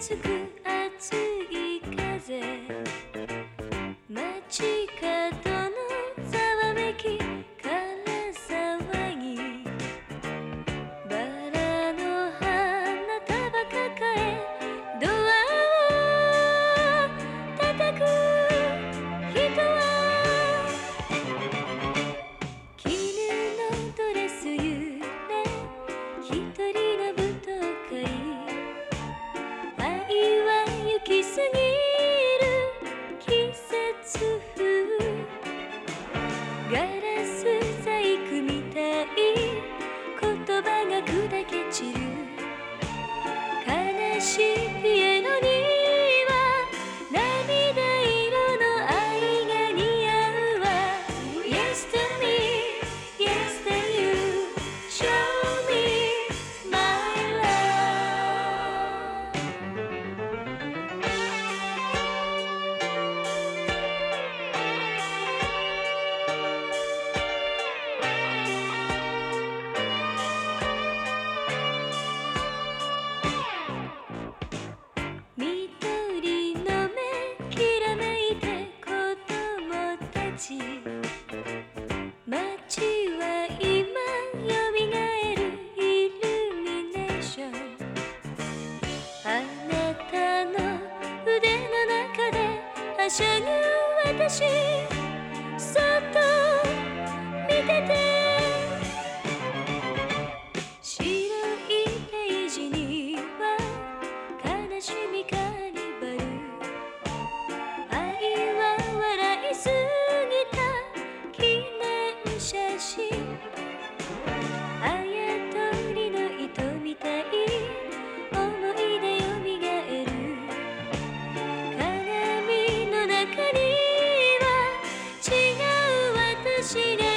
熱く熱い風から私に私走れ